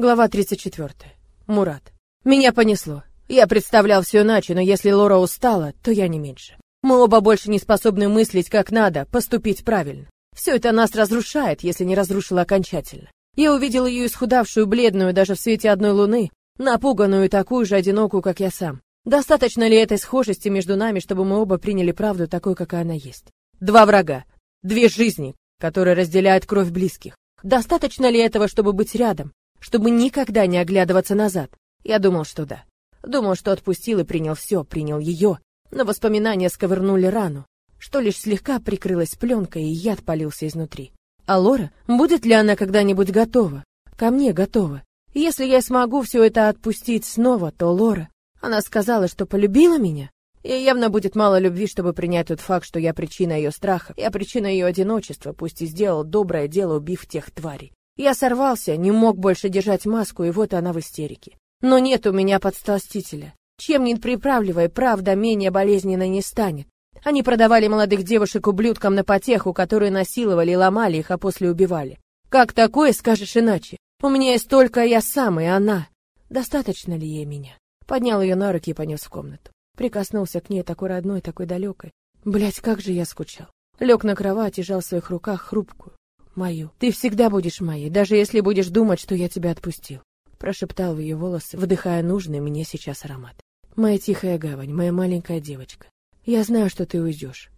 Глава 34. Мурат. Меня понесло. Я представлял все иначе, но если Лора устала, то я не меньше. Мы оба больше не способны мыслить как надо, поступить правильно. Все это нас разрушает, если не разрушило окончательно. Я увидел ее исхудавшую, бледную даже в свете одной луны, напуганную и такую же одинокую, как я сам. Достаточно ли этой схожести между нами, чтобы мы оба приняли правду такой, какая она есть? Два врага, две жизни, которые разделяют кровь близких. Достаточно ли этого, чтобы быть рядом, чтобы никогда не оглядываться назад. Я думал, что да. Думал, что отпустил и принял все, принял ее. Но воспоминания сковырнули рану, что лишь слегка прикрылась пленкой, и яд полился изнутри. А Лора, будет ли она когда-нибудь готова? Ко мне готова. если я смогу все это отпустить снова, то Лора... Она сказала, что полюбила меня. И явно будет мало любви, чтобы принять тот факт, что я причина ее страха, я причина ее одиночества, пусть и сделал доброе дело, убив тех тварей. Я сорвался, не мог больше держать маску, и вот она в истерике. Но нет у меня подсластителя. Чем не приправливая, правда менее болезненно не станет. Они продавали молодых девушек ублюдкам на потеху, которые насиловали и ломали их, а после убивали. Как такое скажешь иначе? У меня есть только я сам и она. Достаточно ли ей меня? Поднял ее на руки и понес в комнату. Прикоснулся к ней такой родной, такой далекой. Блять, как же я скучал. Лег на кровать и жал в своих руках хрупкую, мою. Ты всегда будешь моей, даже если будешь думать, что я тебя отпустил. Прошептал в ее волосы, вдыхая нужный мне сейчас аромат. Моя тихая гавань, моя маленькая девочка. Я знаю, что ты уйдешь.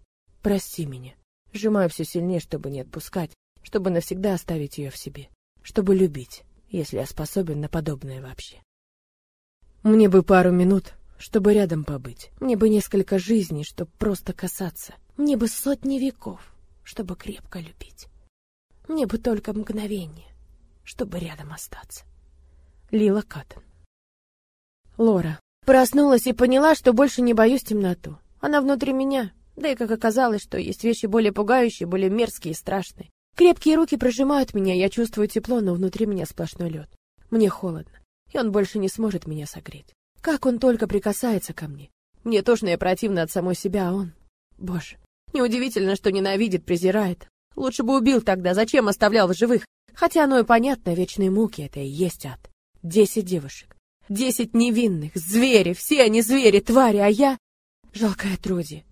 Прости меня. Сжимаю все сильнее, чтобы не отпускать, чтобы навсегда оставить ее в себе, чтобы любить, если я способен на подобное вообще. Мне бы пару минут, чтобы рядом побыть. Мне бы несколько жизней, чтобы просто касаться. Мне бы сотни веков, чтобы крепко любить. Мне бы только мгновение, чтобы рядом остаться. Лила Каттон. Лора. Проснулась и поняла, что больше не боюсь темноту. Она внутри меня. Да и как оказалось, что есть вещи более пугающие, более мерзкие и страшные. Крепкие руки прожимают меня, я чувствую тепло, но внутри меня сплошной лед. Мне холодно, и он больше не сможет меня согреть. Как он только прикасается ко мне. Мне тошно и противно от самой себя, а он... Боже, неудивительно, что ненавидит, презирает. Лучше бы убил тогда, зачем оставлял в живых? Хотя оно и понятно, вечные муки — это и есть ад. Десять девушек, десять невинных, звери, все они звери, твари, а я — жалкая Труди.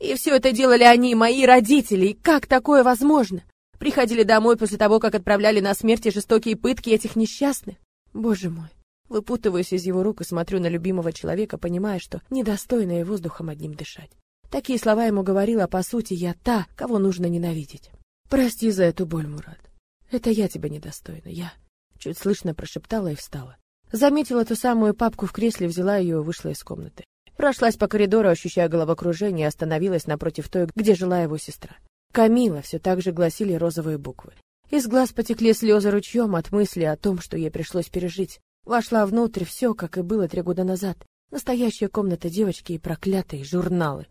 И все это делали они, мои родители, и как такое возможно? Приходили домой после того, как отправляли на смерть и жестокие пытки этих несчастных? Боже мой. Выпутываюсь из его рук и смотрю на любимого человека, понимая, что недостойно и воздухом одним дышать. Такие слова ему говорила, по сути, я та, кого нужно ненавидеть. Прости за эту боль, Мурат. Это я тебя недостойна, я. Чуть слышно прошептала и встала. Заметила ту самую папку в кресле, взяла ее и вышла из комнаты. Прошлась по коридору, ощущая головокружение, остановилась напротив той, где жила его сестра. Камила, все так же гласили розовые буквы. Из глаз потекли слезы ручьем от мысли о том, что ей пришлось пережить. Вошла внутрь все, как и было три года назад. Настоящая комната девочки и проклятые журналы.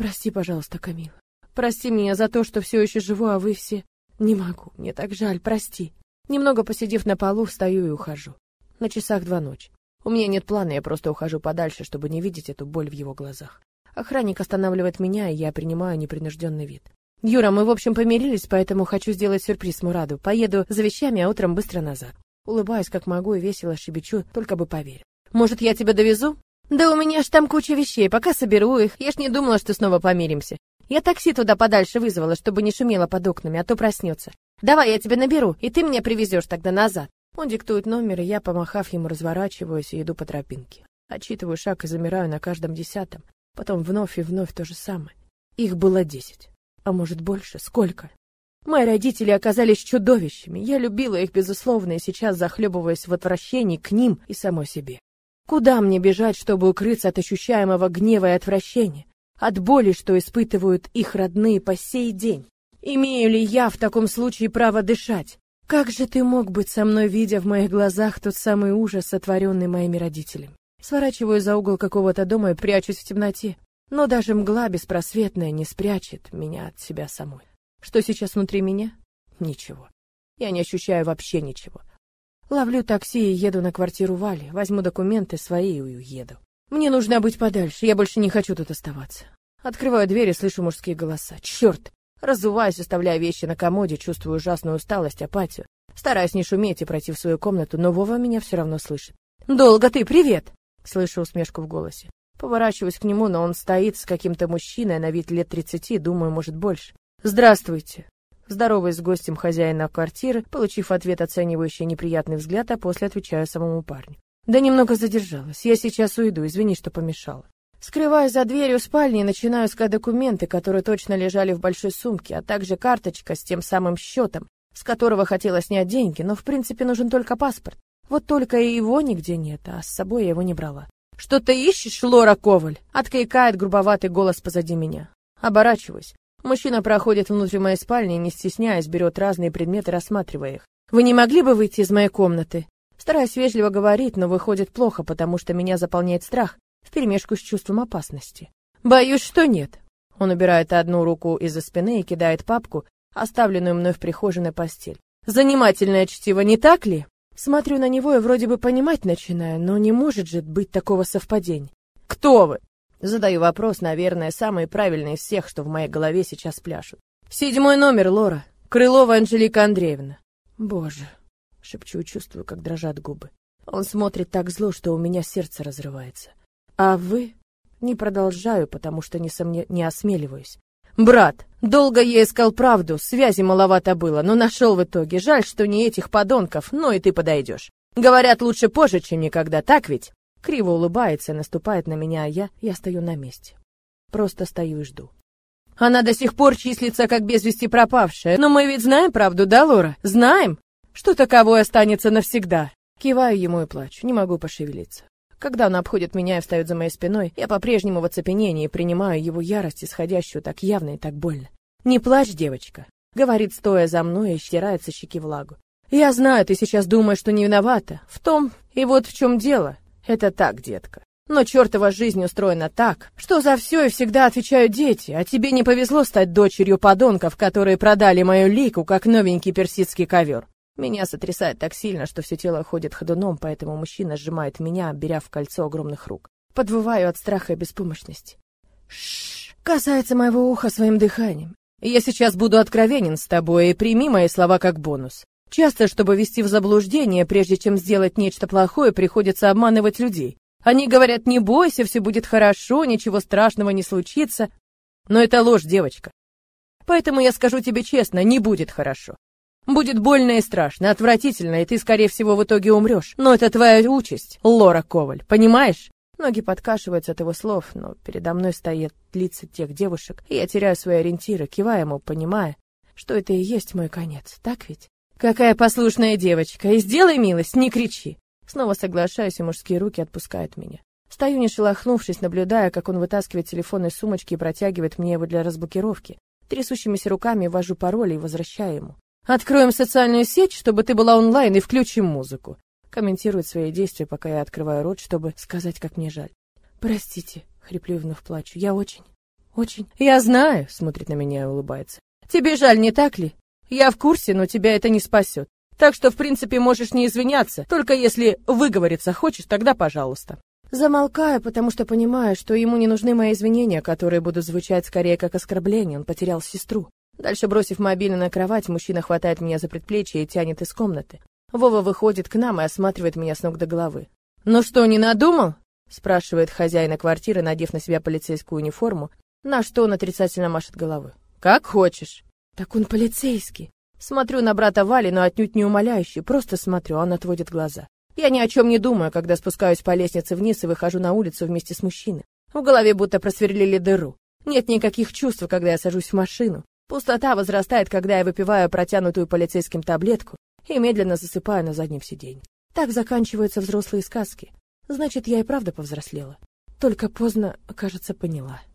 Прости, пожалуйста, Камила. Прости меня за то, что все еще живу, а вы все... Не могу, мне так жаль, прости. Немного посидев на полу, встаю и ухожу. На часах два ночи. У меня нет плана, я просто ухожу подальше, чтобы не видеть эту боль в его глазах. Охранник останавливает меня, и я принимаю непринужденный вид. Юра, мы в общем помирились, поэтому хочу сделать сюрприз Мураду. Поеду за вещами, а утром быстро назад. Улыбаюсь, как могу, и весело щебечу, только бы поверил. Может, я тебя довезу? Да у меня ж там куча вещей, пока соберу их. Я ж не думала, что снова помиримся. Я такси туда подальше вызвала, чтобы не шумело под окнами, а то проснется. Давай я тебя наберу, и ты меня привезешь тогда назад. Он диктует номер, и я, помахав ему, разворачиваюсь и иду по тропинке. Отчитываю шаг и замираю на каждом десятом. Потом вновь и вновь то же самое. Их было десять. А может больше? Сколько? Мои родители оказались чудовищами. Я любила их, безусловно, и сейчас захлебываясь в отвращении к ним и самой себе. Куда мне бежать, чтобы укрыться от ощущаемого гнева и отвращения? От боли, что испытывают их родные по сей день? Имею ли я в таком случае право дышать? Как же ты мог быть со мной, видя в моих глазах тот самый ужас, сотворенный моими родителями? Сворачиваю за угол какого-то дома и прячусь в темноте. Но даже мгла беспросветная не спрячет меня от себя самой. Что сейчас внутри меня? Ничего. Я не ощущаю вообще ничего. Ловлю такси и еду на квартиру Вали, возьму документы свои и уеду. Мне нужно быть подальше, я больше не хочу тут оставаться. Открываю дверь и слышу мужские голоса. Черт! Разуваюсь, оставляя вещи на комоде, чувствую ужасную усталость, апатию. Стараюсь не шуметь и пройти в свою комнату, но Вова меня все равно слышит. «Долго ты, привет!» Слышу усмешку в голосе. Поворачиваюсь к нему, но он стоит с каким-то мужчиной на вид лет тридцати, думаю, может, больше. «Здравствуйте!» Здороваюсь с гостем хозяина квартиры, получив ответ оценивающий неприятный взгляд, а после отвечаю самому парню. «Да немного задержалась. Я сейчас уйду, извини, что помешала». Скрываясь за дверью спальни, начинаю искать документы, которые точно лежали в большой сумке, а также карточка с тем самым счетом, с которого хотела снять деньги, но в принципе нужен только паспорт. Вот только и его нигде нет, а с собой я его не брала. «Что ты ищешь, Лора Коваль?» — откликает грубоватый голос позади меня. Оборачиваюсь. Мужчина проходит внутрь моей спальни не стесняясь, берет разные предметы, рассматривая их. «Вы не могли бы выйти из моей комнаты?» Стараюсь вежливо говорить, но выходит плохо, потому что меня заполняет страх, вперемешку с чувством опасности. «Боюсь, что нет». Он убирает одну руку из-за спины и кидает папку, оставленную мной в прихожей на постель. «Занимательное чтиво, не так ли?» Смотрю на него и вроде бы понимать начинаю, но не может же быть такого совпадения. «Кто вы?» Задаю вопрос, наверное, самый правильный из всех, что в моей голове сейчас пляшут. «Седьмой номер, Лора. Крылова Анжелика Андреевна». «Боже!» — шепчу и чувствую, как дрожат губы. Он смотрит так зло, что у меня сердце разрывается. «А вы?» Не продолжаю, потому что не, сомне... не осмеливаюсь. Брат, долго я искал правду, связи маловато было, но нашел в итоге. Жаль, что не этих подонков, но и ты подойдешь. Говорят, лучше позже, чем никогда, так ведь? Криво улыбается, наступает на меня, а я, я стою на месте. Просто стою и жду. Она до сих пор числится как без вести пропавшая. Но мы ведь знаем правду, да, Лора? Знаем, что таковое останется навсегда. Киваю ему и плачу, не могу пошевелиться. Когда он обходит меня и встает за моей спиной, я по-прежнему в оцепенении принимаю его ярость, исходящую так явно и так больно. «Не плачь, девочка», — говорит, стоя за мной и стирает со щеки влагу. «Я знаю, ты сейчас думаешь, что не виновата. В том и вот в чем дело. Это так, детка. Но чертова жизнь устроена так, что за все и всегда отвечают дети, а тебе не повезло стать дочерью подонков, которые продали мою лику, как новенький персидский ковер. Меня сотрясает так сильно, что все тело ходит ходуном, поэтому мужчина сжимает меня, беря в кольцо огромных рук. Подвываю от страха и беспомощности. Шш, касается моего уха своим дыханием. Я сейчас буду откровенен с тобой и прими мои слова как бонус. Часто, чтобы ввести в заблуждение, прежде чем сделать нечто плохое, приходится обманывать людей. Они говорят, не бойся, все будет хорошо, ничего страшного не случится. Но это ложь, девочка. Поэтому я скажу тебе честно, не будет хорошо. Будет больно и страшно, отвратительно, и ты, скорее всего, в итоге умрешь. Но это твоя участь, Лора Коваль, понимаешь? Ноги подкашиваются от его слов, но передо мной стоят лица тех девушек, и я теряю свои ориентиры, кивая ему, понимая, что это и есть мой конец, так ведь? Какая послушная девочка, и сделай милость, не кричи. Снова соглашаюсь, и мужские руки отпускают меня. Стою, не шелохнувшись, наблюдая, как он вытаскивает телефон из сумочки и протягивает мне его для разблокировки. Трясущимися руками ввожу пароль и возвращаю ему. Откроем социальную сеть, чтобы ты была онлайн, и включим музыку. Комментирует свои действия, пока я открываю рот, чтобы сказать, как мне жаль. Простите, хриплю вновь плачу. Я очень, очень... Я знаю, смотрит на меня и улыбается. Тебе жаль, не так ли? Я в курсе, но тебя это не спасет. Так что, в принципе, можешь не извиняться, только если выговориться хочешь, тогда пожалуйста. Замолкаю, потому что понимаю, что ему не нужны мои извинения, которые будут звучать скорее как оскорбление. Он потерял сестру. Дальше, бросив мобильный на кровать, мужчина хватает меня за предплечье и тянет из комнаты. Вова выходит к нам и осматривает меня с ног до головы. «Ну что, не надумал?» — спрашивает хозяина квартиры, надев на себя полицейскую униформу, на что он отрицательно машет головой. «Как хочешь». «Так он полицейский». Смотрю на брата Вали, но отнюдь не умоляющий, просто смотрю, он отводит глаза. Я ни о чем не думаю, когда спускаюсь по лестнице вниз и выхожу на улицу вместе с мужчиной. В голове будто просверлили дыру. Нет никаких чувств, когда я сажусь в машину. Пустота возрастает, когда я выпиваю протянутую полицейским таблетку и медленно засыпаю на заднем сиденье. Так заканчиваются взрослые сказки. Значит, я и правда повзрослела. Только поздно, кажется, поняла.